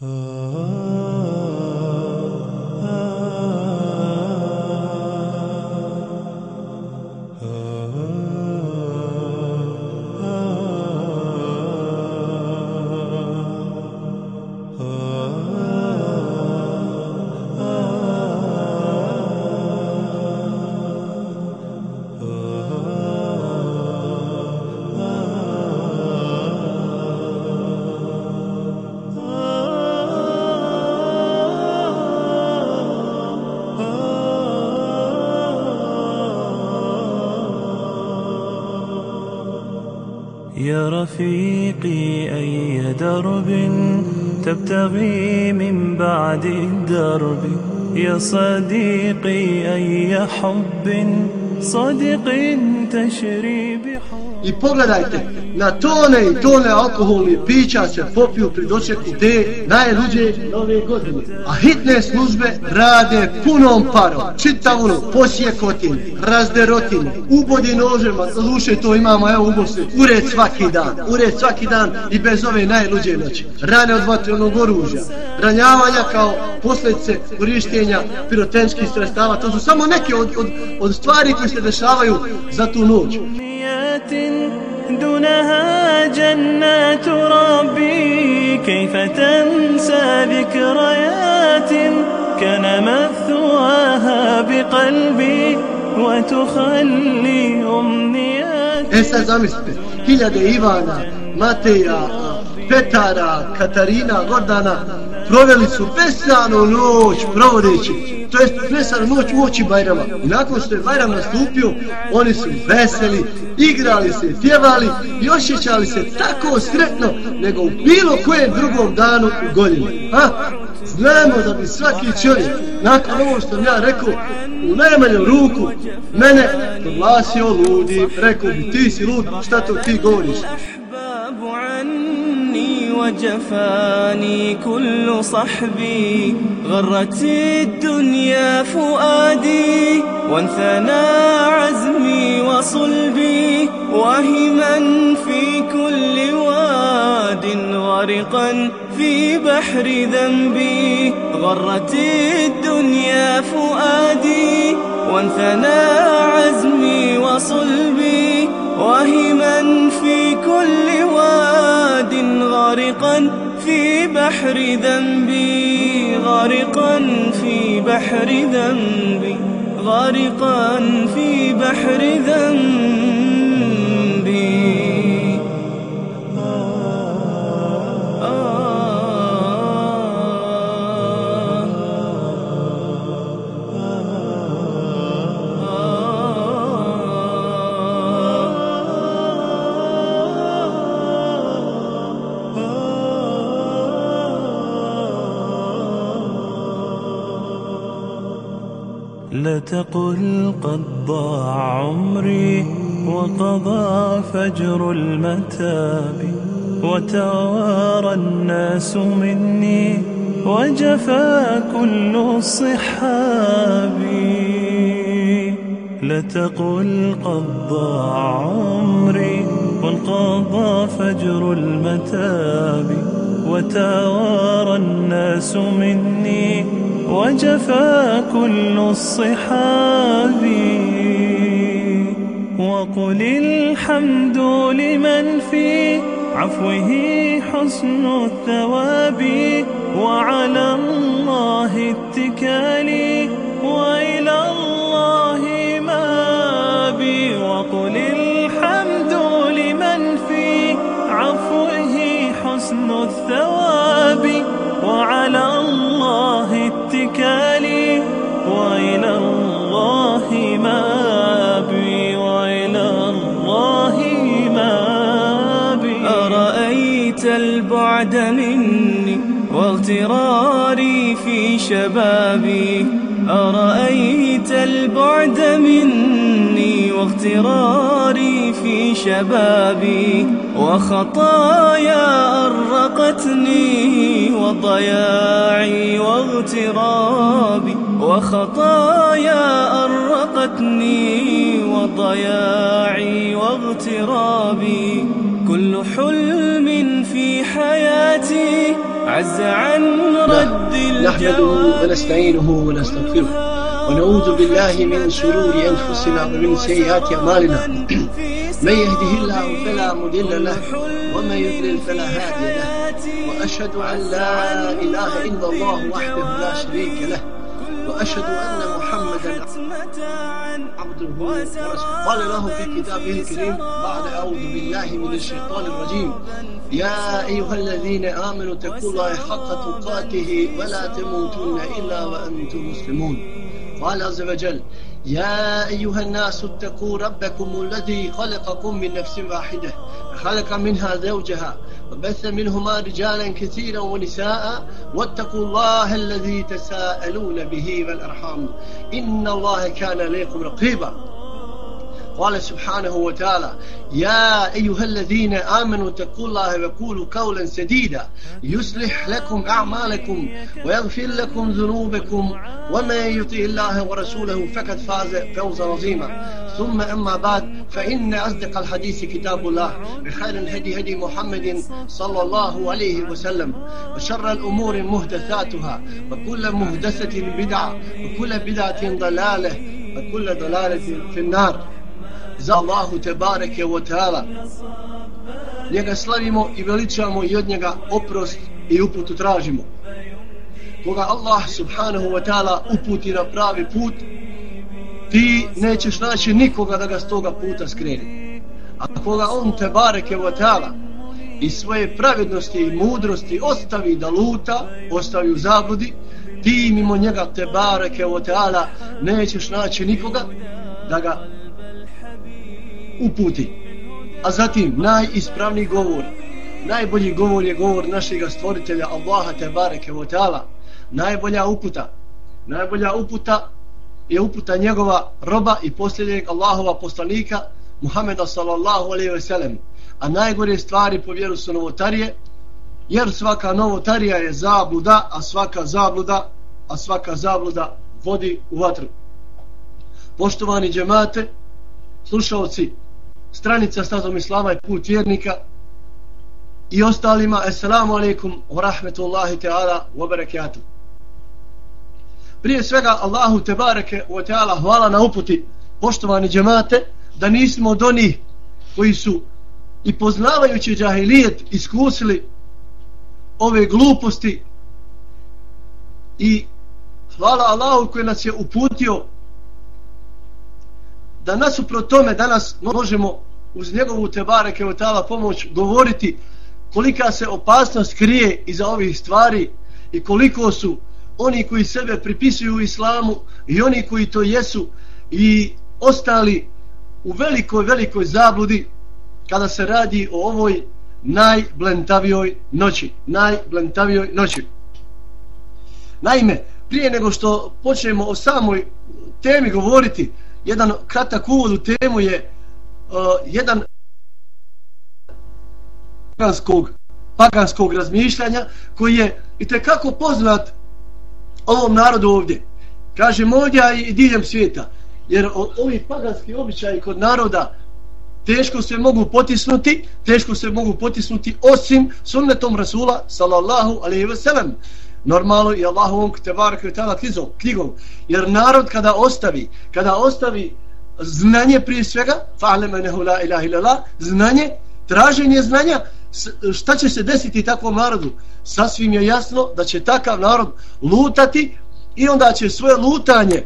Uh... تبتغي من بعد الدرب يا صديقي أي حب؟ صادق تشري بحب. Na tone i tone alkoholnih pića se popiju pri dočeku te najluđe nove godine. A hitne službe rade punom parom. Čitavunu, ono, posjekotin, razderotin, ubodi nožema, luše to imamo, evo ubose, ured svaki dan, ured svaki dan i bez ove najluđe noći. Rane od vatrenog oružja, ranjavanja kao posljedice korištenja pirotenskih sredstava, to su samo neke od, od, od stvari koje se dešavaju za tu noć. دونها جنات ربي كيف تنسى ذكريات كان مثواها بقلبي وتخلي أمنياتي. إيه انسى زمستي هيلاد ايفانا ماتيا بيتارا كاتارينا غوردانا proveli su pesanu noć provodeći, to jest pesanu noć u oči Bajrama. I nakon što je Bajram nastupio, oni su veseli, igrali se, pjevali i osjećali se tako sretno nego u bilo kojem drugom danu u godini. Ha? Znamo da bi svaki čovjek, nakon ovo što ja rekao, u najmanju ruku mene proglasio ludi, rekao bi ti si lud, šta to ti govoriš? وجفاني كل صحبي غرت الدنيا فؤادي وانثنى عزمي وصلبي واهما في كل واد غرقا في بحر ذنبي. غرت الدنيا فؤادي وانثنى عزمي وصلبي واهما في كل غارقا في بحر ذنبي غارقا في بحر ذنبي غارقا في بحر ذنبي. لا تقل قد ضاع عمري وقضى فجر المتاب وتوارى الناس مني وجفى كل الصحاب لا تقل قد ضاع عمري وانقضى فجر المتاب وتوارى الناس مني وجفى كل الصحاب. وقل الحمد لمن في عفوه حسن الثواب. وعلى الله اتكالي وإلى الله مابي وقل الحمد لمن في عفوه حسن الثواب. وعلى البعد مني واغتراري في شبابي. أرأيت البعد مني واغتراري في شبابي؟ وخطايا أرقتني وضياعي واغترابي. وخطايا أرقتني وضياعي واغترابي. كل حلم في حياتي عز عن رد نحمده ونستعينه ونستغفره. ونعوذ بالله من شرور أنفسنا ومن سيئات أعمالنا. من يهده الله فلا مضل له ومن يضلل فلا هادي له. وأشهد أن لا إله إلا الله وحده لا شريك له. وأشهد أن محمدا ورسوله قال له في كتابه الكريم بعد أعوذ بالله من الشيطان الرجيم. يا أيها الذين آمنوا اتقوا الله حق تقاته ولا تموتن إلا وأنتم مسلمون. قال عز وجل يا أيها الناس اتقوا ربكم الذي خلقكم من نفس واحدة خلق منها زوجها وبث منهما رجالا كثيرا ونساء واتقوا الله الذي تساءلون به والأرحام. إن الله كان ليكم رقيبا. قال سبحانه وتعالى يا أيها الذين آمنوا اتقوا الله وقولوا قولا سديدا يصلح لكم أعمالكم ويغفر لكم ذنوبكم ومن يطع الله ورسوله فقد فاز فوزا عظيما. ثم أما بعد فإن أصدق الحديث كتاب الله بخير الهدي هدي محمد صلى الله عليه وسلم وشر الأمور مهدثاتها وكل مهدثة بدعة وكل بدعة ضلالة وكل ضلالة في النار. Za Allahu te bareke ta'ala. Njega slavimo i veličamo i od njega oprost i uputu tražimo. Koga Allah subhanahu wa ta'ala uputi na pravi put, ti nećeš naći nikoga da ga s toga puta skreni. A koga on te bareke wa ta'ala i svoje pravednosti i mudrosti ostavi da luta, ostavi u zabludi, ti mimo njega te bareke wa ta'ala nećeš naći nikoga da ga uputi. A zatim, najispravniji govor, najbolji govor je govor našeg stvoritelja Allaha te bareke wa ta'ala. Najbolja uputa, najbolja uputa je uputa njegova roba i posljednjeg Allahova poslanika Muhameda sallallahu alaihi ve sellem. A najgore stvari po vjeru su novotarije, jer svaka novotarija je zabluda, a svaka zabluda, a svaka zabluda vodi u vatru. Poštovani džemate, slušalci, stranica stazom Islama i put vjernika i ostalima. Assalamu alaikum wa rahmetullahi ta'ala wa barakatuh. Prije svega Allahu te bareke wa ta'ala hvala na uputi poštovani džemate da nismo od onih koji su i poznavajući džahilijet iskusili ove gluposti i hvala Allahu koji nas je uputio da nasuprot tome danas možemo uz njegovu tebare kevotala pomoć govoriti kolika se opasnost krije iza ovih stvari i koliko su oni koji sebe pripisuju islamu i oni koji to jesu i ostali u velikoj, velikoj zabludi kada se radi o ovoj najblentavijoj noći. Najblentavijoj noći. Naime, prije nego što počnemo o samoj temi govoriti, jedan kratak uvod u temu je uh, jedan paganskog, paganskog razmišljanja koji je i kako poznat ovom narodu ovdje. Kažem ovdje i diljem svijeta. Jer ovi paganski običaji kod naroda teško se mogu potisnuti, teško se mogu potisnuti osim sunnetom Rasula sallallahu alaihi wa sallam normalno i Allahovom tebarak i tala knjigom. Jer narod kada ostavi, kada ostavi znanje prije svega, fa'alema la ilaha illallah, znanje, traženje znanja, šta će se desiti takvom narodu? Sasvim je jasno da će takav narod lutati i onda će svoje lutanje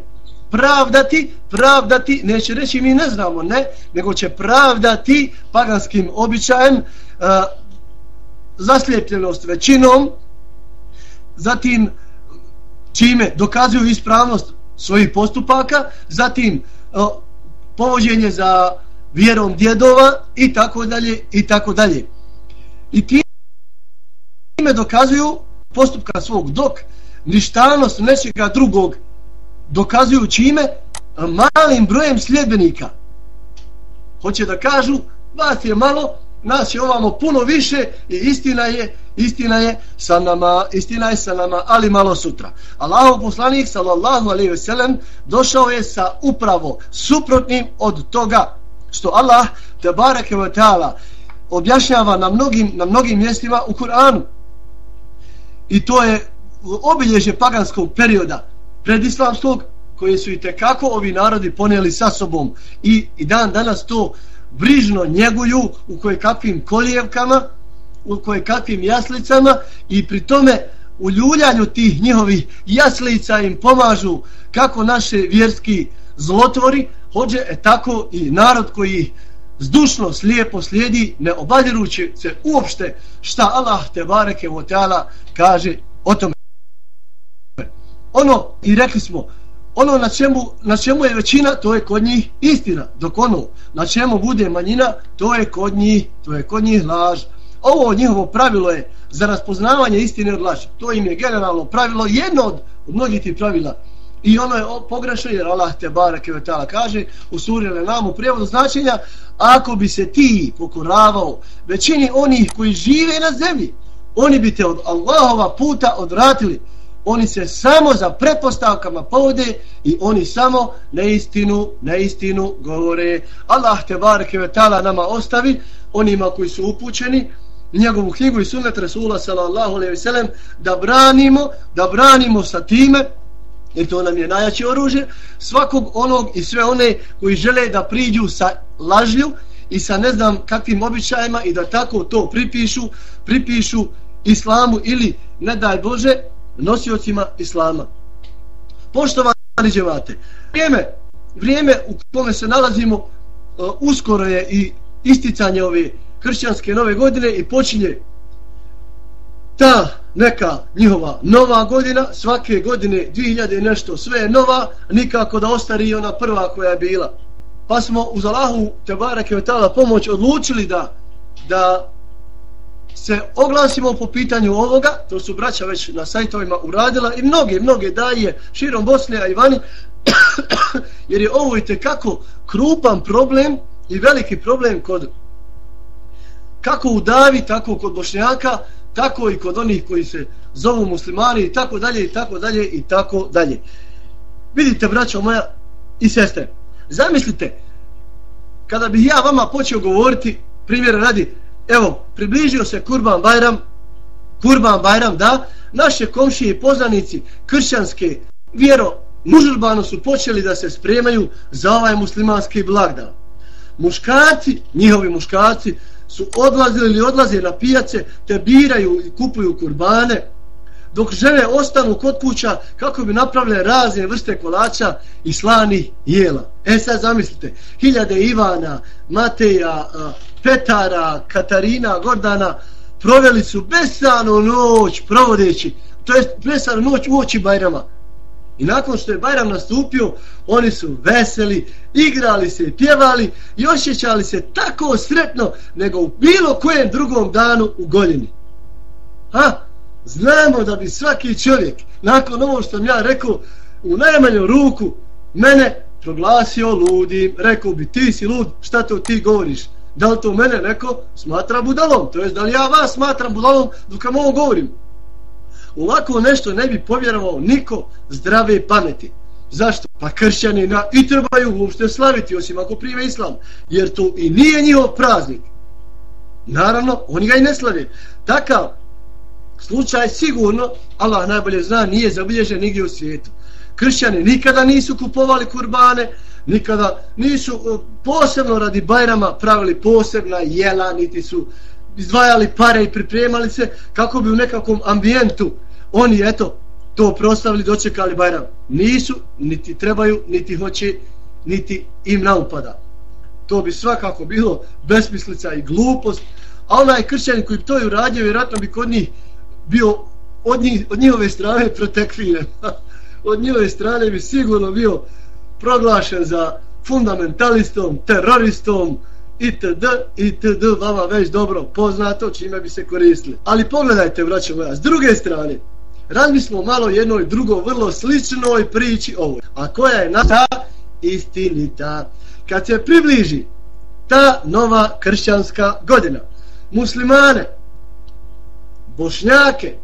pravdati, pravdati, neće reći mi ne znamo, ne, nego će pravdati paganskim običajem uh, zaslijepljenost većinom, zatim čime dokazuju ispravnost svojih postupaka, zatim e, povođenje za vjerom djedova i tako dalje i tako dalje. I time dokazuju postupka svog dok ništavnost nečega drugog dokazuju čime malim brojem sljedbenika. Hoće da kažu vas je malo, nas je ovamo puno više i istina je istina je sa nama, istina je sa nama, ali malo sutra. Allahov poslanik sallallahu alejhi ve sellem došao je sa upravo suprotnim od toga što Allah te barake ve taala objašnjava na mnogim na mnogim mjestima u Kur'anu. i to je obilježje paganskog perioda predislamskog koje su i tekako ovi narodi ponijeli sa sobom i, i dan danas to brižno njeguju u koje kakvim kolijevkama u koje kakvim jaslicama i pri tome u ljuljanju tih njihovih jaslica im pomažu kako naše vjerski zlotvori hođe e tako i narod koji zdušno slijepo slijedi ne obadirući se uopšte šta Allah te bareke o teala kaže o tome. Ono i rekli smo ono na čemu, na čemu je većina to je kod njih istina. Dok ono na čemu bude manjina to je kod njih to je kod njih laž. Ovo njihovo pravilo je za raspoznavanje istine od laži. To im je generalno pravilo jedno od, od mnogih tih pravila. I ono je pogrešno jer Allah te barake vetala kaže u suri Al-An'am u prijevodu značenja ako bi se ti pokoravao većini onih koji žive na zemlji oni bi te od Allahova puta odvratili oni se samo za prepostavkama povode i oni samo neistinu, neistinu govore. Allah te bareke ve taala nama ostavi onima koji su upućeni njegovu knjigu i sunnet Rasula sallallahu alejhi ve sellem da branimo, da branimo sa time jer to nam je najjače oružje svakog onog i sve one koji žele da priđu sa lažlju i sa ne znam kakvim običajima i da tako to pripišu pripišu islamu ili ne daj Bože nosiocima islama. Poštovani džemate, vrijeme, vrijeme u kome se nalazimo uh, uskoro je i isticanje ove hršćanske nove godine i počinje ta neka njihova nova godina, svake godine 2000 nešto, sve je nova, nikako da ostari ona prva koja je bila. Pa smo uz Allahu Tebara Kevetala pomoć odlučili da da se oglasimo po pitanju ovoga, to su braća već na sajtovima uradila i mnoge, mnoge daje širom Bosne, a i vani, jer je ovo i kako krupan problem i veliki problem kod kako u Davi, tako kod Bošnjaka, tako i kod onih koji se zovu muslimani i tako dalje i tako dalje i tako dalje. Vidite, braćo moja i sestre, zamislite, kada bih ja vama počeo govoriti, primjer radi, evo, približio se Kurban Bajram, Kurban Bajram, da, naše komšije i poznanici kršćanske vjero mužurbano su počeli da se spremaju za ovaj muslimanski blagdan. Muškarci, njihovi muškarci, su odlazili ili odlaze na pijace te biraju i kupuju kurbane, dok žene ostanu kod kuća kako bi napravile razne vrste kolača i slani jela. E sad zamislite, hiljade Ivana, Mateja, Petara, Katarina, Gordana proveli su besanu noć provodeći, to jest besanu noć u oči Bajrama. I nakon što je Bajram nastupio, oni su veseli, igrali se, pjevali i osjećali se tako sretno nego u bilo kojem drugom danu u godini. Ha? Znamo da bi svaki čovjek, nakon ovo što ja rekao, u najmanju ruku mene proglasio ludim. Rekao bi, ti si lud, šta to ti govoriš? Da li to mene neko smatra budalom? To je da li ja vas smatram budalom dok vam ovo govorim? Ovako nešto ne bi povjerovao niko zdrave pameti. Zašto? Pa kršćani na, i trebaju uopšte slaviti, osim ako prime islam. Jer to i nije njihov praznik. Naravno, oni ga i ne slave. Takav slučaj sigurno, Allah najbolje zna, nije zabilježen nigdje u svijetu. Kršćani nikada nisu kupovali kurbane, nikada nisu e, posebno radi Bajrama pravili posebna jela, niti su izdvajali pare i pripremali se kako bi u nekakvom ambijentu oni eto to proslavili, dočekali Bajram. Nisu, niti trebaju, niti hoće, niti im naupada. To bi svakako bilo besmislica i glupost, a onaj kršćan koji bi to je uradio, vjerojatno bi kod njih bio od, njih, od njihove strane protekviren. od njihove strane bi sigurno bio proglašen za fundamentalistom, teroristom, itd. itd. vama već dobro poznato čime bi se koristili. Ali pogledajte, vraćamo moja, s druge strane, razmislimo malo jednoj drugo vrlo sličnoj priči ovoj. A koja je naša istinita? Kad se približi ta nova kršćanska godina, muslimane, bošnjake,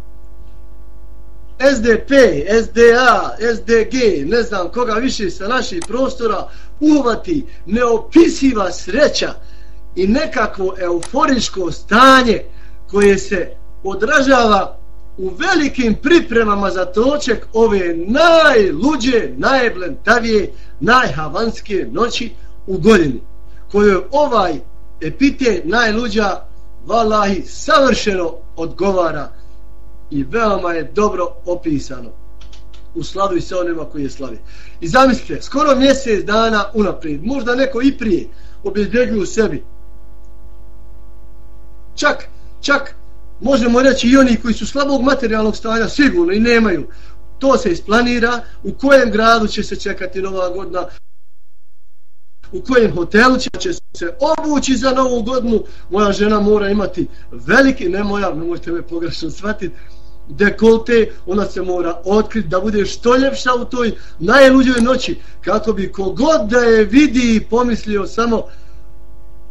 SDP, SDA, SDG, ne znam koga više sa naših prostora, uhvati neopisiva sreća i nekakvo euforičko stanje koje se odražava u velikim pripremama za toček ove najluđe, najblentavije, najhavanske noći u godini, koju ovaj epite najluđa valahi savršeno odgovara i veoma je dobro opisano u sladu i sa onima koji je slavi. I zamislite, skoro mjesec dana unaprijed, možda neko i prije, obezbjeguju sebi. Čak, čak, možemo reći i oni koji su slabog materijalnog stanja, sigurno i nemaju. To se isplanira, u kojem gradu će se čekati nova godina, u kojem hotelu će, će se obući za novu godinu. Moja žena mora imati veliki, ne moja, ne možete me pogrešno shvatiti, dekolte, ona se mora otkriti da bude što ljepša u toj najluđoj noći, kako bi kogod da je vidi i pomislio samo,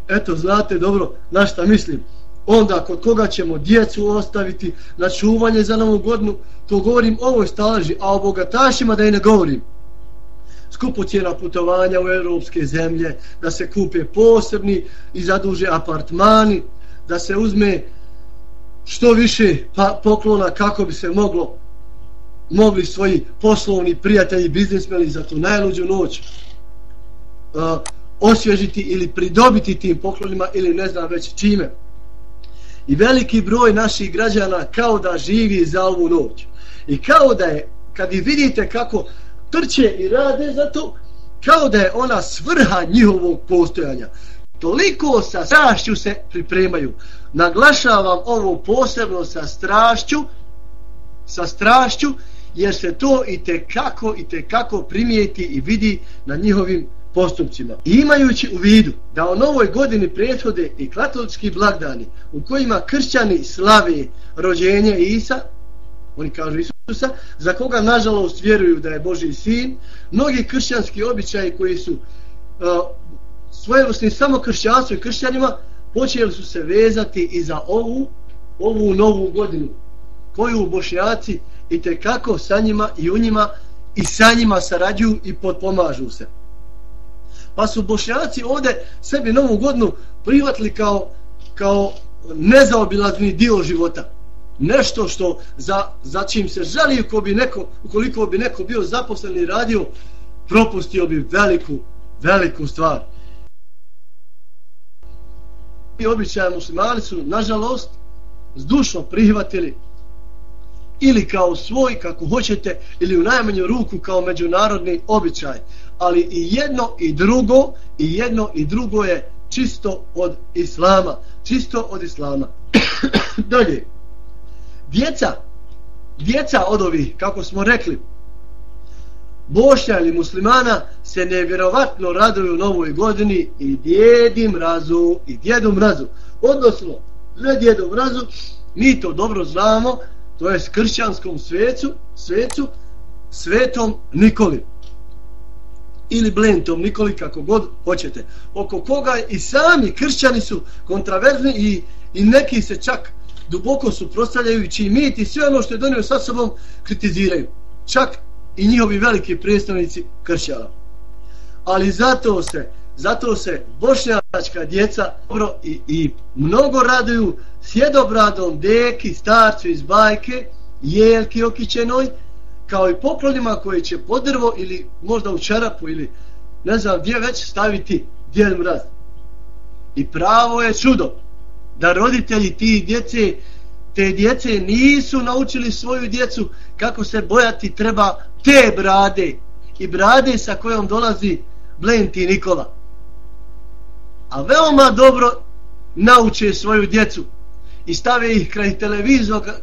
eto, znate dobro na šta mislim, onda kod koga ćemo djecu ostaviti na čuvanje za novu godinu, to govorim ovoj stalaži, a o bogatašima da i ne govorim. Skupocijena putovanja u evropske zemlje, da se kupe posebni i zaduže apartmani, da se uzme što više pa, poklona kako bi se moglo mogli svoji poslovni prijatelji, biznismeni za tu najluđu noć uh, osvježiti ili pridobiti tim poklonima ili ne znam već čime. I veliki broj naših građana kao da živi za ovu noć. I kao da je, kad vi vidite kako trče i rade za to, kao da je ona svrha njihovog postojanja. Toliko sa strašću se pripremaju naglašavam ovo posebno sa strašću sa strašću jer se to i te kako i te kako primijeti i vidi na njihovim postupcima. I imajući u vidu da u novoj godini prethode i katolički blagdani u kojima kršćani slave rođenje Isa, oni kažu Isusa, za koga nažalost vjeruju da je Boži sin, mnogi kršćanski običaji koji su uh, svojevostni samo kršćanstvu i kršćanima, počeli su se vezati i za ovu, ovu novu godinu, koju bošnjaci i te kako sa njima i u njima i sa njima sarađuju i potpomažu se. Pa su bošnjaci ovde sebi novu godinu prihvatili kao, kao nezaobilazni dio života. Nešto što za, za čim se žali ukoliko bi, neko, ukoliko bi neko bio zaposlen i radio, propustio bi veliku, veliku stvar i običaje muslimani su, nažalost, zdušno prihvatili ili kao svoj, kako hoćete, ili u najmanju ruku kao međunarodni običaj. Ali i jedno i drugo, i jedno i drugo je čisto od islama. Čisto od islama. Dalje. Djeca, djeca od ovih, kako smo rekli, bošnja ili muslimana se nevjerovatno raduju novoj godini i djedi mrazu i djedu mrazu. Odnosno, ne djedu mrazu, mi to dobro znamo, to je s kršćanskom svecu, svecu, svetom Nikoli. Ili blentom Nikoli, kako god hoćete. Oko koga i sami kršćani su kontraverzni i, i neki se čak duboko suprostavljajući i mit i sve ono što je donio sa sobom kritiziraju. Čak i njihovi veliki predstavnici kršćana. Ali zato se, zato se bošnjačka djeca dobro i, i mnogo raduju sjedobradom deki, starcu iz bajke, jelki okićenoj, kao i poklonima koje će podrvo ili možda u čarapu ili ne znam gdje već staviti djel mraz. I pravo je čudo da roditelji ti djece te djece nisu naučili svoju djecu kako se bojati treba te brade i brade sa kojom dolazi Blenti Nikola. A veoma dobro nauče svoju djecu i stave ih kraj televizora,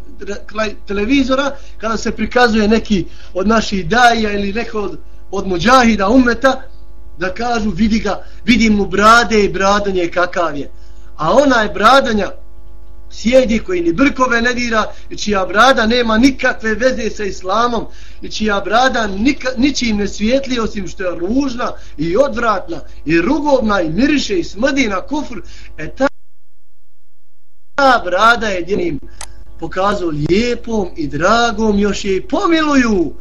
kraj televizora kada se prikazuje neki od naših daja ili neko od, od muđahida umeta da kažu vidi ga, vidi mu brade i bradanje kakav je. A ona je bradanja sjedi koji ni brkove ne dira i čija brada nema nikakve veze sa islamom i čija brada nika, ničim ne svijetli osim što je ružna i odvratna i rugovna i miriše i smrdi na kufr e ta, ta brada je djenim pokazao lijepom i dragom još je i pomiluju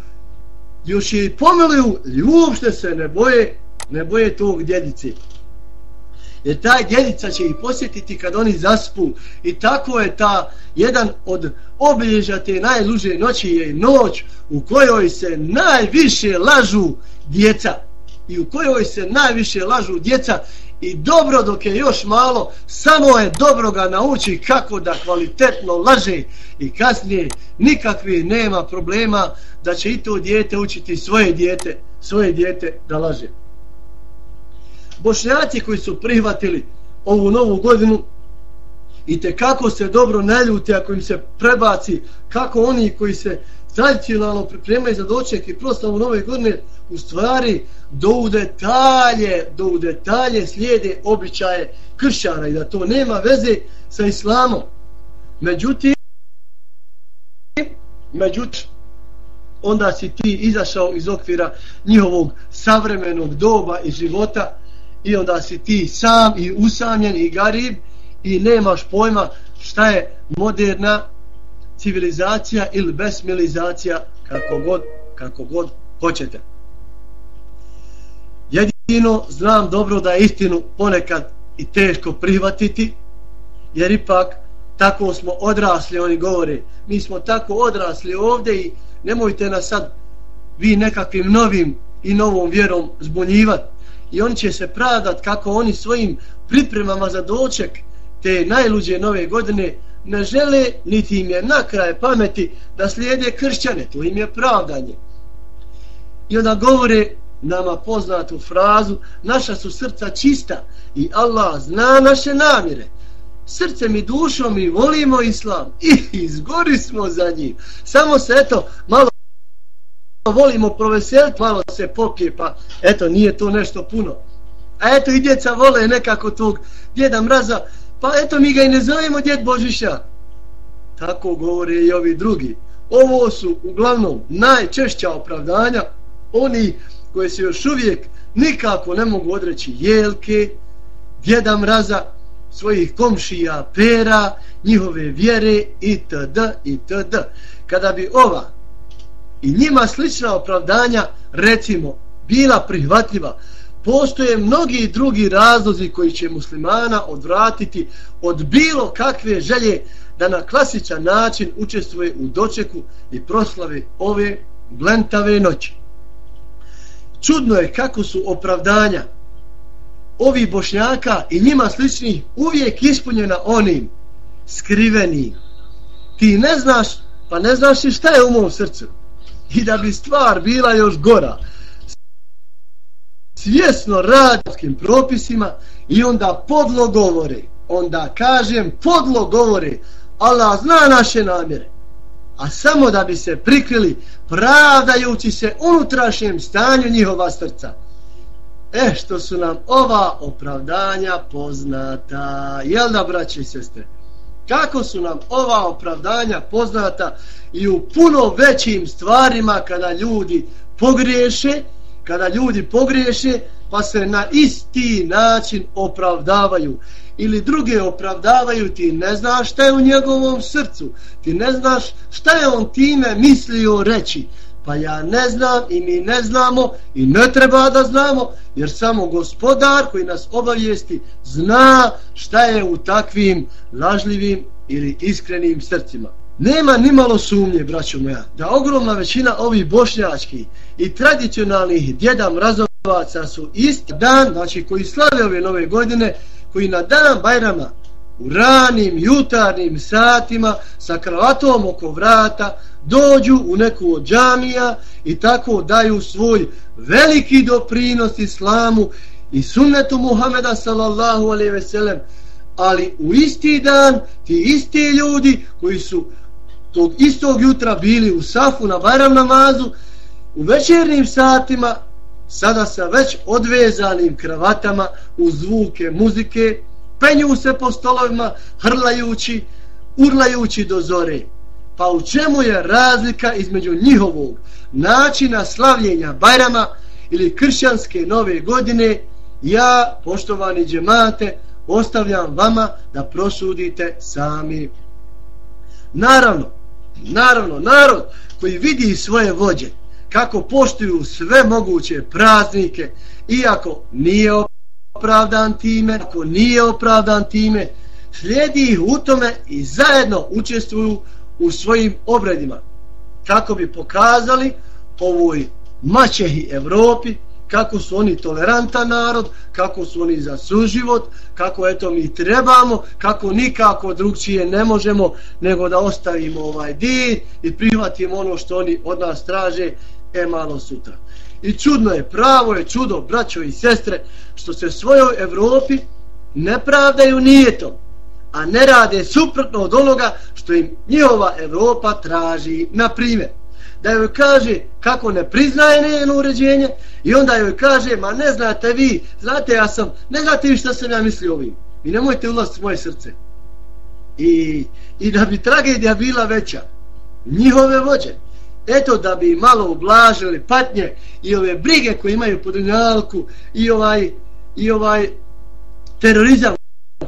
još je i pomiluju i uopšte se ne boje ne boje tog djedice jer ta djedica će ih posjetiti kad oni zaspu. I tako je ta jedan od obilježa te najluže noći je noć u kojoj se najviše lažu djeca. I u kojoj se najviše lažu djeca. I dobro dok je još malo samo je dobro ga nauči kako da kvalitetno laže. I kasnije nikakvi nema problema da će i to dijete učiti svoje dijete svoje dijete da laže bošnjaci koji su prihvatili ovu novu godinu i te kako se dobro naljute ako im se prebaci kako oni koji se tradicionalno pripremaju za doček i proslavu nove godine u stvari do u detalje do u detalje slijede običaje kršćana i da to nema veze sa islamom. Međutim međutim onda si ti izašao iz okvira njihovog savremenog doba i života i onda si ti sam i usamljen i garib i nemaš pojma šta je moderna civilizacija ili besmilizacija kako god, kako god hoćete. Jedino znam dobro da je istinu ponekad i teško prihvatiti, jer ipak tako smo odrasli, oni govore, mi smo tako odrasli ovdje i nemojte nas sad vi nekakvim novim i novom vjerom zbunjivati. I oni će se pravdat kako oni svojim pripremama za doček te najluđe nove godine ne žele, niti im je na kraj pameti da slijede kršćane, to im je pravdanje. I onda govore nama poznatu frazu, naša su srca čista i Allah zna naše namire. Srcem i dušom mi volimo islam i izgori smo za njim. Samo se eto malo Pa volimo proveseliti, malo se popije, pa eto nije to nešto puno. A eto i djeca vole nekako tog djeda mraza, pa eto mi ga i ne zovemo djed Božiša. Tako govore i ovi drugi. Ovo su uglavnom najčešća opravdanja oni koji se još uvijek nikako ne mogu odreći jelke, djeda mraza, svojih komšija, pera, njihove vjere itd. itd. Kada bi ova i njima slična opravdanja recimo bila prihvatljiva, postoje mnogi drugi razlozi koji će muslimana odvratiti od bilo kakve želje da na klasičan način učestvuje u dočeku i proslavi ove blentave noći. Čudno je kako su opravdanja ovi bošnjaka i njima sličnih uvijek ispunjena onim skrivenim. Ti ne znaš, pa ne znaš i šta je u mom srcu. I da bi stvar bila još gora, svjesno radijskim propisima i onda podlo govore, onda kažem podlo govore, Allah zna naše namjere, a samo da bi se prikrili pravdajući se unutrašnjem stanju njihova srca. E, što su nam ova opravdanja poznata, jel da braći i sestre? Kako su nam ova opravdanja poznata i u puno većim stvarima kada ljudi pogriješe, kada ljudi pogriješe pa se na isti način opravdavaju. Ili druge opravdavaju ti ne znaš šta je u njegovom srcu ti ne znaš šta je on time mislio reći pa ja ne znam i mi ne znamo i ne treba da znamo jer samo gospodar koji nas obavijesti zna šta je u takvim lažljivim ili iskrenim srcima. Nema ni malo sumnje, braćo moja, da ogromna većina ovih bošnjačkih i tradicionalnih djeda mrazovaca su isti dan, znači koji slave ove nove godine, koji na dan Bajrama u ranim jutarnim satima sa kravatom oko vrata dođu u neku od džamija i tako daju svoj veliki doprinos islamu i sunnetu Muhameda sallallahu alaihi ve sellem. Ali u isti dan ti isti ljudi koji su tog istog jutra bili u safu na Bajram namazu u večernim satima sada sa već odvezanim kravatama u zvuke muzike penju se po stolovima hrlajući urlajući do zore pa u čemu je razlika između njihovog načina slavljenja Bajrama ili kršćanske nove godine? Ja poštovani džemate ostavljam vama da prosudite sami. Naravno naravno narod koji vidi svoje vođe kako poštuju sve moguće praznike iako nije opravdan time, ako nije opravdan time, slijedi ih u tome i zajedno učestvuju u svojim obredima. Kako bi pokazali ovoj maćehi Evropi, kako su oni tolerantan narod, kako su oni za suživot, kako eto mi trebamo, kako nikako drugčije ne možemo nego da ostavimo ovaj din i prihvatimo ono što oni od nas traže e malo sutra. I čudno je, pravo je čudo, braćo i sestre, što se svojoj Evropi ne pravdaju nijetom, a ne rade suprotno od onoga što im njihova Evropa traži. Na primjer, da joj kaže kako ne priznaje njeno uređenje i onda joj kaže, ma ne znate vi, znate ja sam, ne znate vi šta sam ja mislio ovim. Vi nemojte ulaziti u moje srce. I, I da bi tragedija bila veća, njihove vođe, eto da bi malo ublažili patnje i ove brige koje imaju podijalku i ovaj, i ovaj terorizam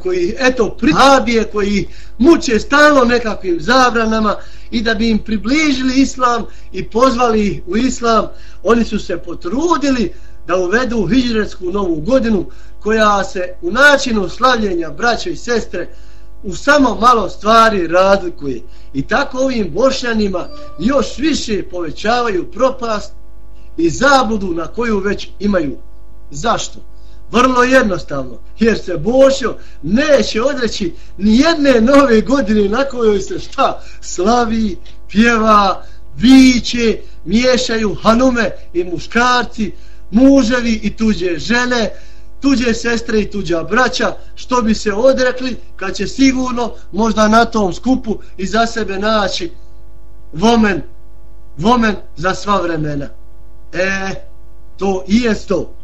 koji eto prihabije koji muče stalno nekakvim zabranama i da bi im približili islam i pozvali u islam oni su se potrudili da uvedu hijđretsku novu godinu koja se u načinu slavljenja braća i sestre u samo malo stvari razlikuje i tako ovim bošnjanima još više povećavaju propast i zabludu na koju već imaju zašto? Vrlo jednostavno, jer se Bošo neće odreći ni jedne nove godine na kojoj se šta slavi, pjeva, viće, miješaju hanume i muškarci, muževi i tuđe žene, tuđe sestre i tuđa braća, što bi se odrekli kad će sigurno možda na tom skupu i za sebe naći vomen, vomen za sva vremena. E, to i je to.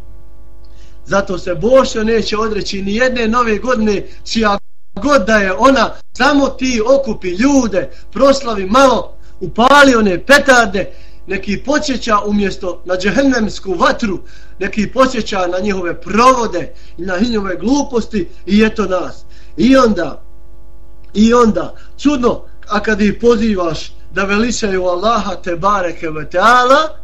Zato se Bošo neće odreći ni jedne nove godine čija god da je ona samo ti okupi ljude, proslavi malo, upali one petarde, neki počeća umjesto na džehennemsku vatru, neki počeća na njihove provode i na njihove gluposti i eto nas. I onda, i onda, čudno, a kad ih pozivaš da veličaju Allaha te bareke ve teala,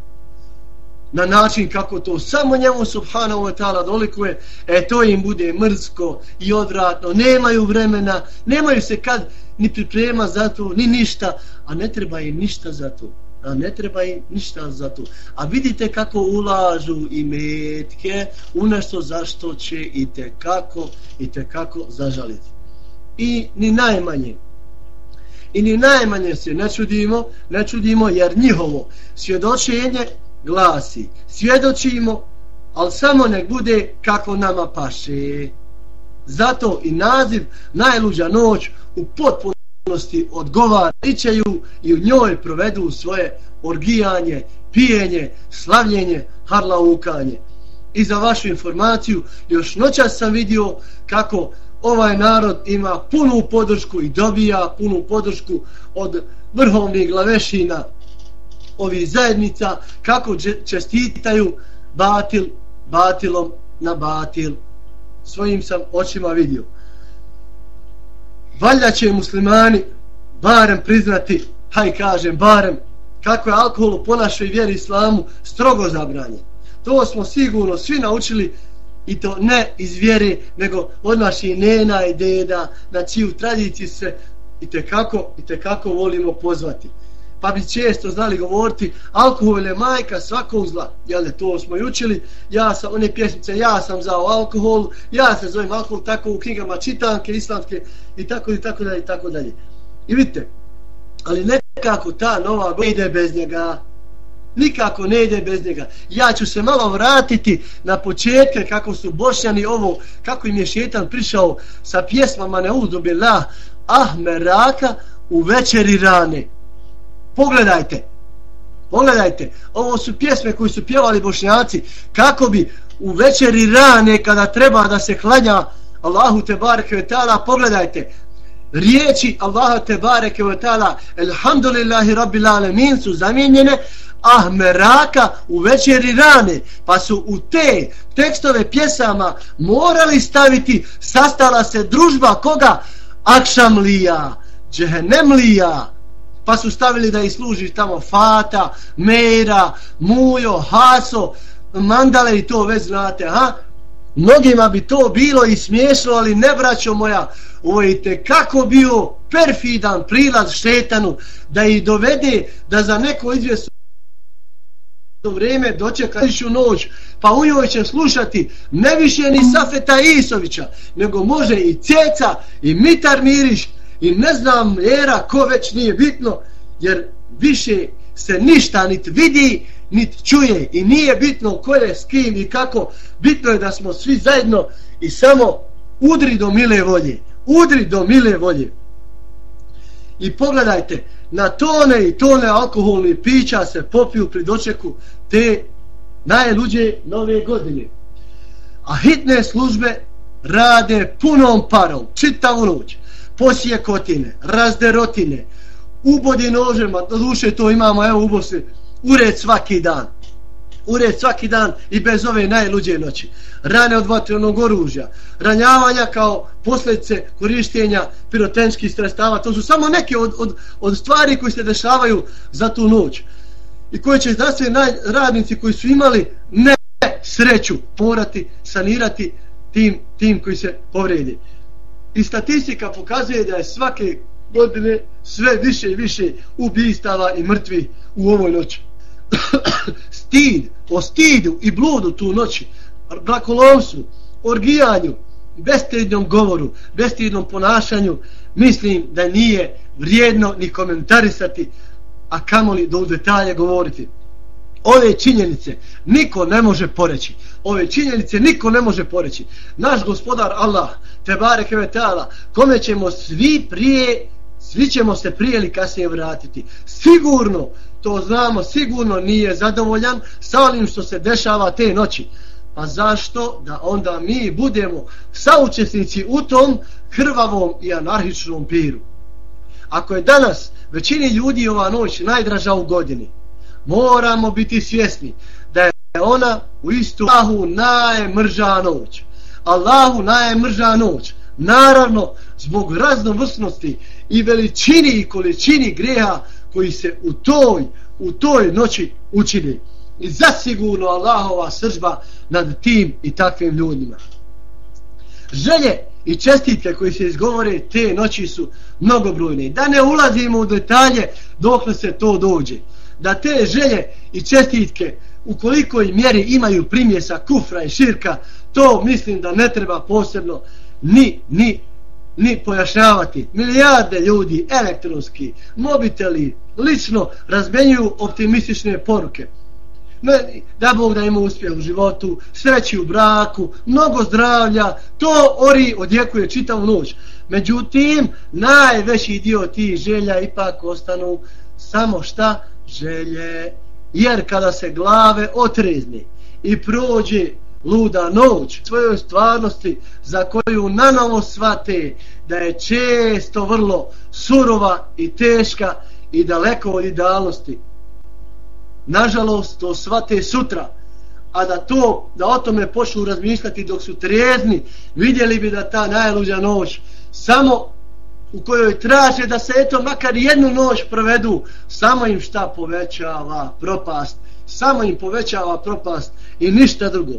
na način kako to samo njemu subhanahu wa ta'ala dolikuje, e to im bude mrsko i odvratno, nemaju vremena, nemaju se kad ni priprema za to, ni ništa, a ne treba im ništa za to. A ne treba im ništa za to. A vidite kako ulažu i metke u nešto zašto će i te kako i te kako zažaliti. I ni najmanje, i ni najmanje se ne čudimo, ne čudimo jer njihovo svjedočenje glasi svjedočimo, ali samo nek bude kako nama paše. Zato i naziv najluđa noć u potpunosti odgovara i i u njoj provedu svoje orgijanje, pijenje, slavljenje, harlaukanje. I za vašu informaciju, još noćas sam vidio kako ovaj narod ima punu podršku i dobija punu podršku od vrhovnih glavešina ovih zajednica kako čestitaju batil batilom na batil. Svojim sam očima vidio. Valja će muslimani barem priznati haj kažem barem kako je alkohol po našoj vjeri islamu strogo zabranjen. To smo sigurno svi naučili i to ne iz vjere nego od naših nena i deda na čiju tradiciju se i te kako i te kako volimo pozvati pa bi često znali govoriti alkohol je majka svakog zla. Jel to smo i učili. Ja sam one pjesmice ja sam za alkohol ja se zovem alkohol tako u knjigama čitanke islamske i tako i tako dalje i tako dalje. I vidite ali nekako ta nova godina ide bez njega. Nikako ne ide bez njega. Ja ću se malo vratiti na početke kako su bošnjani ovo kako im je šetan prišao sa pjesmama ne uzubila Ahmeraka u večeri rane pogledajte. Pogledajte. Ovo su pjesme koje su pjevali bošnjaci kako bi u večeri rane kada treba da se klanja Allahu te bareke ve taala pogledajte. Riječi Allaha te bareke ve taala elhamdulillahi rabbil alamin su zamijenjene ahmeraka u večeri rane pa su u te tekstove pjesama morali staviti sastala se družba koga? Akšamlija džehenemlija, pa su stavili da ih služi tamo Fata, Mera, Mujo, Haso, Mandale i to već znate, ha? Mnogima bi to bilo i smiješno, ali ne braćo moja, ovo je kako bio perfidan prilaz šetanu da ih dovede da za neko izvjesu vrijeme vreme dočeka noć, pa u njoj će slušati ne više ni Safeta Isovića, nego može i Ceca, i Mitar Miriš, i ne znam era ko već nije bitno, jer više se ništa nit vidi, nit čuje i nije bitno ko je s kim i kako, bitno je da smo svi zajedno i samo udri do mile volje, udri do mile volje. I pogledajte, na tone i tone alkoholnih pića se popiju pri dočeku te najluđe nove godine. A hitne službe rade punom parom, čitavu noć, posjekotine, razderotine, ubodi nožema, duše to imamo, evo u Bosni, ured svaki dan. Ured svaki dan i bez ove najluđe noći. Rane od vatrenog oružja, ranjavanja kao posljedice korištenja pirotenskih sredstava, to su samo neke od, od, od stvari koje se dešavaju za tu noć. I koje će zdravstveni radnici koji su imali ne sreću porati, sanirati tim, tim koji se povredi. I statistika pokazuje da je svake godine sve više i više ubistava i mrtvi u ovoj noći. Stid, o stidu i bludu tu noći, brakolomstvu, orgijanju, bestidnom govoru, bestidnom ponašanju, mislim da nije vrijedno ni komentarisati, a kamoli do u detalje govoriti. Ove činjenice niko ne može poreći. Ove činjenice niko ne može poreći. Naš gospodar Allah, Tebare Kvetala, kome ćemo svi prije svi ćemo se prije ili kasnije vratiti. Sigurno, to znamo, sigurno nije zadovoljan sa onim što se dešava te noći. Pa zašto da onda mi budemo saučesnici u tom krvavom i anarhičnom piru? Ako je danas većini ljudi ova noć najdraža u godini, moramo biti svjesni je ona u istu Allahu najmrža noć. Allahu najmrža noć. Naravno, zbog raznovrsnosti i veličini i količini greha koji se u toj, u toj noći učini. I zasigurno Allahova sržba nad tim i takvim ljudima. Želje i čestitke koji se izgovore te noći su mnogobrojne. Da ne ulazimo u detalje dok se to dođe. Da te želje i čestitke u kolikoj mjeri imaju primjesa kufra i širka, to mislim da ne treba posebno ni, ni ni pojašnjavati. Milijarde ljudi, elektronski, mobiteli, lično razmenjuju optimistične poruke. Ne, da Bog da ima uspjeh u životu, sreći u braku, mnogo zdravlja, to ori odjekuje čitavu noć. Međutim, najveći dio tih želja ipak ostanu samo šta? Želje. Jer kada se glave otrezni i prođe luda noć svojoj stvarnosti za koju nanovo svate da je često vrlo surova i teška i daleko od idealnosti. Nažalost, to svate sutra, a da to, da o tome počnu razmišljati dok su trezni, vidjeli bi da ta najluđa noć samo u kojoj traže da se eto makar jednu noć provedu, samo im šta povećava propast, samo im povećava propast i ništa drugo.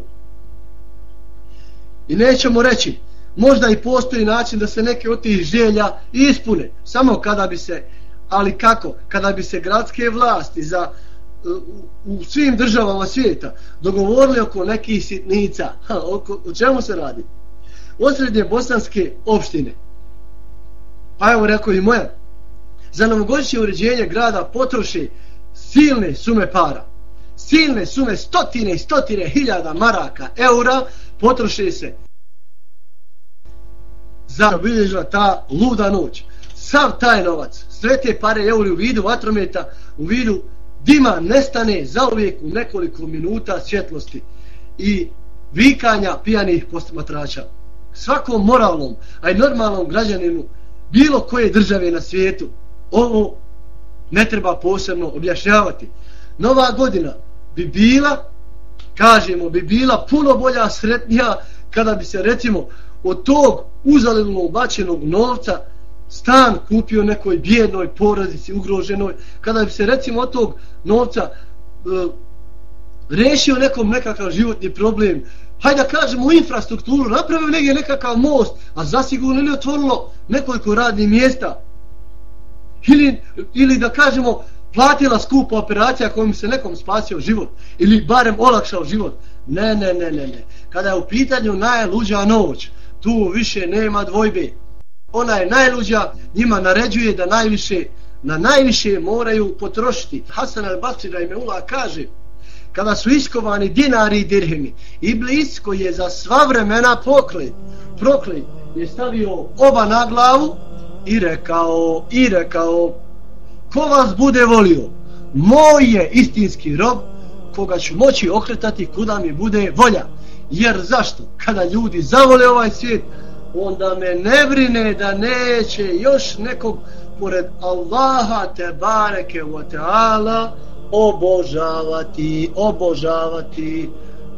I nećemo reći, možda i postoji način da se neke od tih želja ispune, samo kada bi se, ali kako, kada bi se gradske vlasti za u svim državama svijeta dogovorili oko nekih sitnica, ha, oko, o čemu se radi? Osrednje bosanske opštine, pa evo rekao i moja, za novogodišnje uređenje grada potroši silne sume para, silne sume, stotine i stotine hiljada maraka, eura, potroši se zabilježila ta luda noć. Sav taj novac, sve te pare euri u vidu vatrometa, u vidu dima nestane za uvijek u nekoliko minuta svjetlosti i vikanja pijanih postmatrača. Svakom moralnom, a i normalnom građaninu bilo koje države na svijetu ovo ne treba posebno objašnjavati. Nova godina bi bila kažemo, bi bila puno bolja, sretnija, kada bi se, recimo, od tog uzalivno ubačenog novca stan kupio nekoj bijednoj porodici, ugroženoj, kada bi se, recimo, od tog novca e, rešio nekom nekakav životni problem, hajde da kažemo infrastrukturu, napravio negdje nekakav most, a zasigurno ili otvorilo nekoliko radnih mjesta. Ili, ili da kažemo, platila skupa operacija kojom se nekom spasio život, ili barem olakšao život. Ne, ne, ne, ne, ne. Kada je u pitanju najluđa noć, tu više nema dvojbe. Ona je najluđa, njima naređuje da najviše, na najviše moraju potrošiti. Hasan al-Basri ime Ula kaže, kada su iskovani dinari i dirhemi, Iblis koji je za sva vremena poklet, proklet, je stavio oba na glavu i rekao, i rekao, ko vas bude volio, moj je istinski rob, koga ću moći okretati kuda mi bude volja. Jer zašto? Kada ljudi zavole ovaj svijet, onda me ne brine da neće još nekog pored Allaha te bareke wa ta'ala obožavati, obožavati,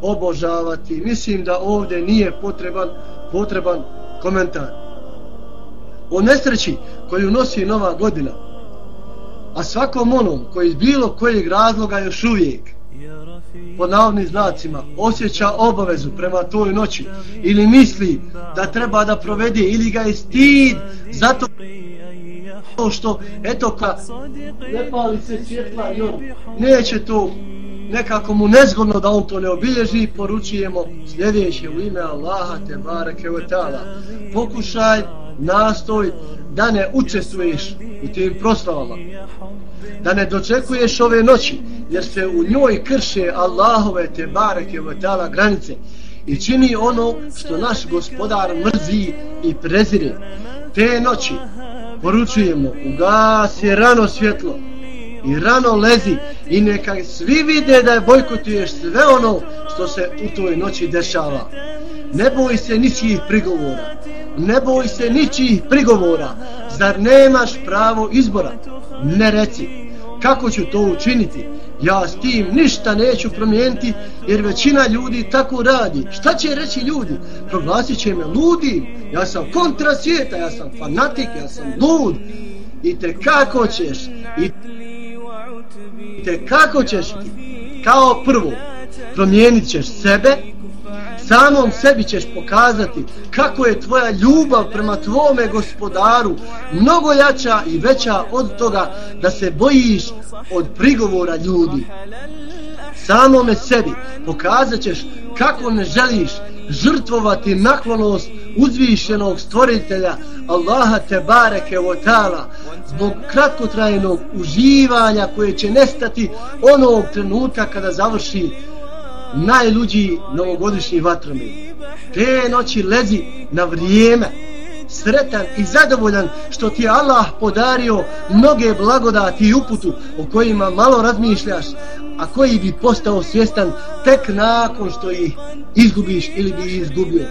obožavati. Mislim da ovdje nije potreban, potreban komentar. O nesreći koju nosi nova godina, a svakom onom koji iz bilo kojeg razloga još uvijek po navodnim znacima osjeća obavezu prema toj noći ili misli da treba da provede ili ga je stid zato što eto ka ne pali se svjetla i on. Neće to nekako mu nezgodno da on to ne obilježi poručujemo sljedeće u ime Allaha te bareke ve taala. Pokušaj nastoj da ne učestvuješ u tim proslavama. Da ne dočekuješ ove noći jer se u njoj krše Allahove te bareke ve taala granice i čini ono što naš gospodar mrzi i prezire. Te noći poručujemo ugasi rano svjetlo i rano lezi i neka svi vide da je bojkotuješ sve ono što se u toj noći dešava. Ne boj se ničijih prigovora ne boj se ničijih prigovora. Zar nemaš pravo izbora? Ne reci. Kako ću to učiniti? Ja s tim ništa neću promijeniti jer većina ljudi tako radi. Šta će reći ljudi? Proglasit će me ludim. Ja sam kontra svijeta ja sam fanatik ja sam lud. I te kako ćeš? I te kako ćeš? Kao prvo promijenit ćeš sebe samom sebi ćeš pokazati kako je tvoja ljubav prema tvome gospodaru mnogo jača i veća od toga da se bojiš od prigovora ljudi. Samome sebi pokazat ćeš kako ne želiš žrtvovati naklonost uzvišenog stvoritelja Allaha te bareke o ta'ala zbog kratkotrajnog uživanja koje će nestati onog trenutka kada završi najluđi novogodišnji vatromi. Te noći lezi na vrijeme, sretan i zadovoljan što ti je Allah podario mnoge blagodati i uputu o kojima malo razmišljaš, a koji bi postao svjestan tek nakon što ih izgubiš ili bi izgubio.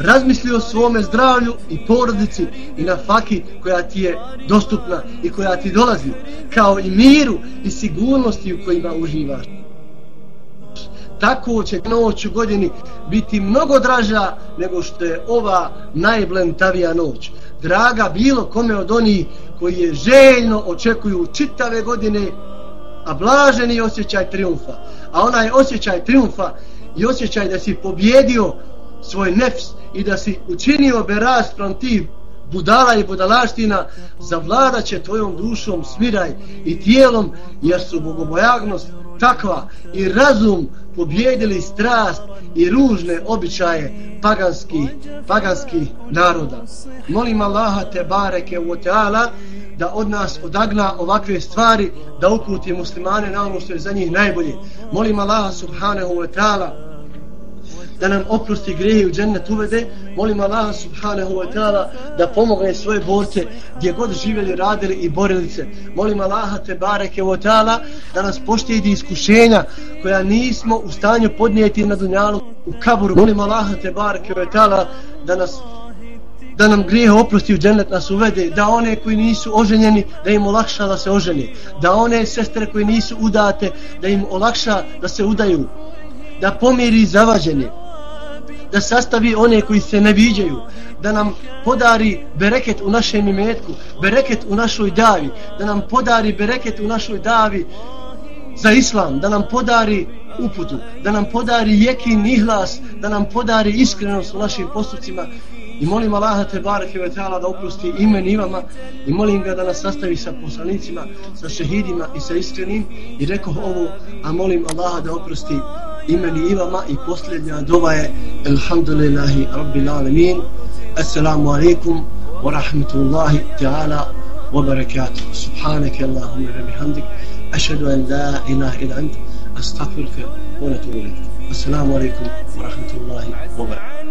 Razmisli o svome zdravlju i porodici i na faki koja ti je dostupna i koja ti dolazi, kao i miru i sigurnosti u kojima uživaš tako će noć u godini biti mnogo draža nego što je ova najblentavija noć. Draga bilo kome od onih koji je željno očekuju čitave godine, a blaženi osjećaj triumfa. A onaj osjećaj triumfa i osjećaj da si pobjedio svoj nefs i da si učinio berast protiv budala i budalaština zavladaće tvojom dušom smiraj i tijelom jer su bogobojagnost takva i razum pobjedili strast i ružne običaje paganski, paganski naroda. Molim Allaha te bareke u teala da od nas odagna ovakve stvari, da uputi muslimane na ono što je za njih najbolje. Molim Allaha subhanahu wa ta'ala da nam oprosti greje u džennet uvede. Molim Allah subhanahu wa ta'ala da pomogne svoje borce gdje god živjeli, radili i borili se. Molim Allaha te bareke wa ta'ala da nas poštedi iskušenja koja nismo u stanju podnijeti na dunjalu u kaburu. Molim Allaha te bareke wa ta'ala da nas da nam grije oprosti u džennet nas uvede, da one koji nisu oženjeni, da im olakša da se oženi, da one sestre koji nisu udate, da im olakša da se udaju, da pomiri zavađenje, da sastavi one koji se ne viđaju, da nam podari bereket u našem imetku, bereket u našoj davi, da nam podari bereket u našoj davi za islam, da nam podari uputu, da nam podari jekin ihlas, da nam podari iskrenost u našim postupcima. I molim Allaha te bareke ve taala da oprosti imen i vama i molim ga da nas sastavi sa poslanicima, sa šehidima i sa iskrenim i rekao ovo, a molim Allaha da oprosti imen i i posljednja dova je Alhamdulillahi Rabbil Alamin Assalamu alaikum wa rahmatullahi ta'ala wa barakatuh Subhanaka Allahumma wa bihamdik Ashhadu an la ilaha illa anta astaghfiruka wa atubu ilayk Assalamu alaikum wa rahmatullahi wa barakatuh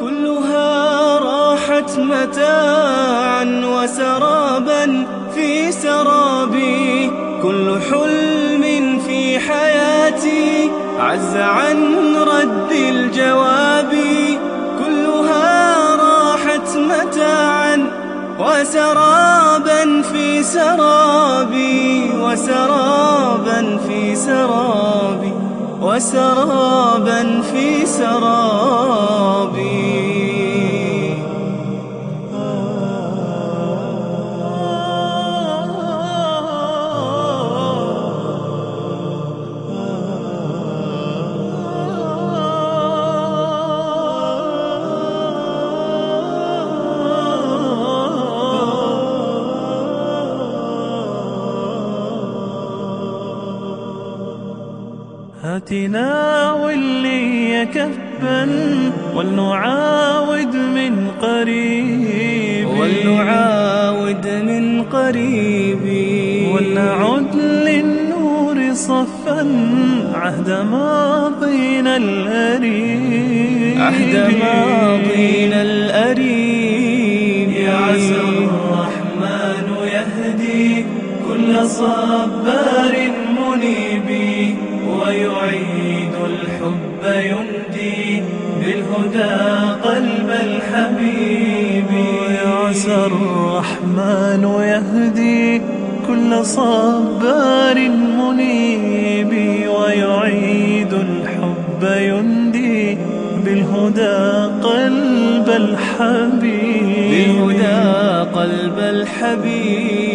كلها راحت متاعا وسرابا في سرابي كل حلم في حياتي. عز عن رد الجواب. كلها راحت متاعا. وسرابا في سرابي. وسرابا في سرابي. وسرابا في سرابي. هاتنا واللي كفا ولنعاود من قريب. ولنعاود من قريب. ولنعد للنور صفا عهد ماضينا الأريب. عهد ماضينا الأريب. يا عسى الرحمن يهدي كل صبار. ويعيد الحب يندي بالهدى قلب الحبيب. يعسى الرحمن يهدي كل صبار منيب. ويعيد الحب يندي بالهدى قلب الحبيب. بالهدى قلب الحبيب.